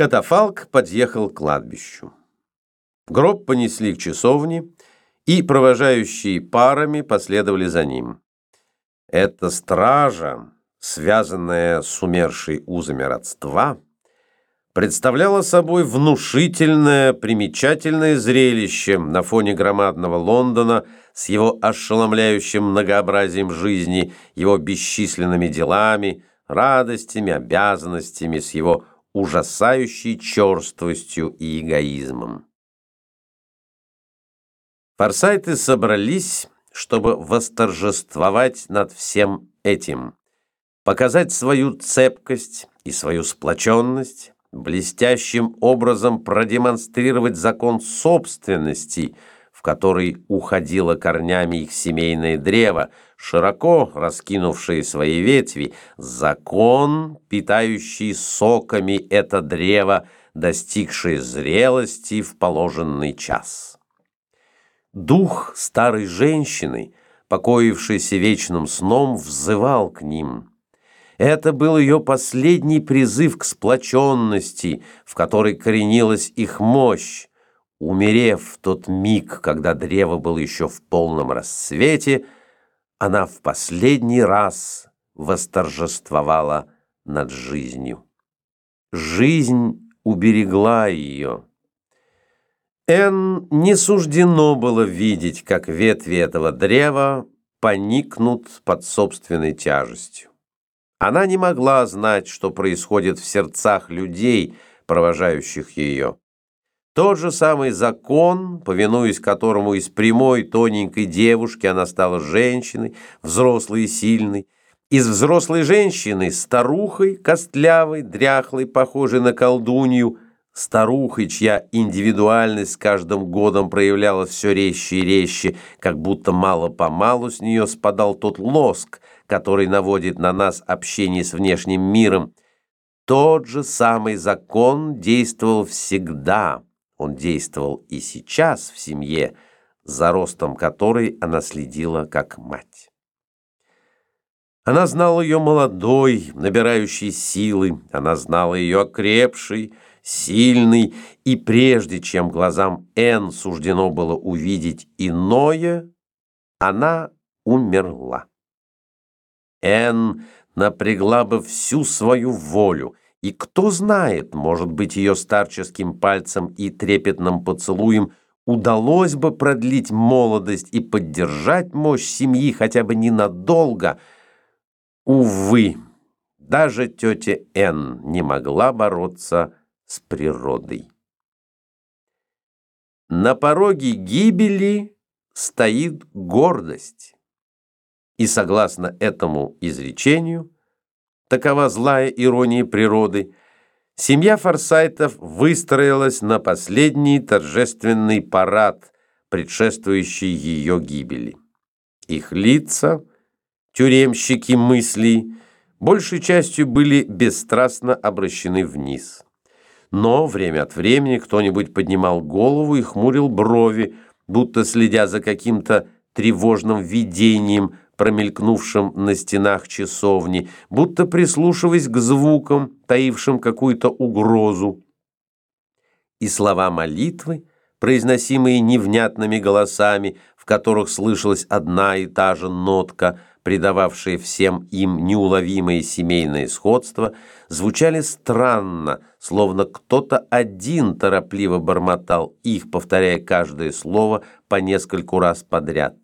Катафалк подъехал к кладбищу. Гроб понесли к часовне, и провожающие парами последовали за ним. Эта стража, связанная с умершей узами родства, представляла собой внушительное, примечательное зрелище на фоне громадного Лондона с его ошеломляющим многообразием жизни, его бесчисленными делами, радостями, обязанностями, с его ужасающей черствостью и эгоизмом. Форсайты собрались, чтобы восторжествовать над всем этим, показать свою цепкость и свою сплоченность, блестящим образом продемонстрировать закон собственности, в который уходило корнями их семейное древо, широко раскинувшие свои ветви, закон, питающий соками это древо, достигшее зрелости в положенный час. Дух старой женщины, покоившийся вечным сном, взывал к ним. Это был ее последний призыв к сплоченности, в которой коренилась их мощь. Умерев в тот миг, когда древо было еще в полном расцвете, она в последний раз восторжествовала над жизнью. Жизнь уберегла ее. Эн не суждено было видеть, как ветви этого древа поникнут под собственной тяжестью. Она не могла знать, что происходит в сердцах людей, провожающих ее. Тот же самый закон, повинуясь которому из прямой тоненькой девушки она стала женщиной, взрослой и сильной, из взрослой женщины старухой, костлявой, дряхлой, похожей на колдунью – старухой, чья индивидуальность с каждым годом проявлялась все резче и резче, как будто мало-помалу с нее спадал тот лоск, который наводит на нас общение с внешним миром. Тот же самый закон действовал всегда. Он действовал и сейчас в семье, за ростом которой она следила как мать. Она знала ее молодой, набирающей силы, она знала ее окрепшей, сильный, и прежде чем глазам Н суждено было увидеть иное, она умерла. Н напрягла бы всю свою волю, и кто знает, может быть, ее старческим пальцем и трепетным поцелуем удалось бы продлить молодость и поддержать мощь семьи хотя бы ненадолго. Увы, даже тетя Н не могла бороться с природой. На пороге гибели стоит гордость. И согласно этому изречению, такова злая ирония природы, семья Форсайтов выстроилась на последний торжественный парад, предшествующий ее гибели. Их лица, тюремщики мыслей, большей частью были бесстрастно обращены вниз но время от времени кто-нибудь поднимал голову и хмурил брови, будто следя за каким-то тревожным видением, промелькнувшим на стенах часовни, будто прислушиваясь к звукам, таившим какую-то угрозу. И слова молитвы, произносимые невнятными голосами, в которых слышалась одна и та же нотка – придававшие всем им неуловимое семейное сходство, звучали странно, словно кто-то один торопливо бормотал их, повторяя каждое слово по нескольку раз подряд.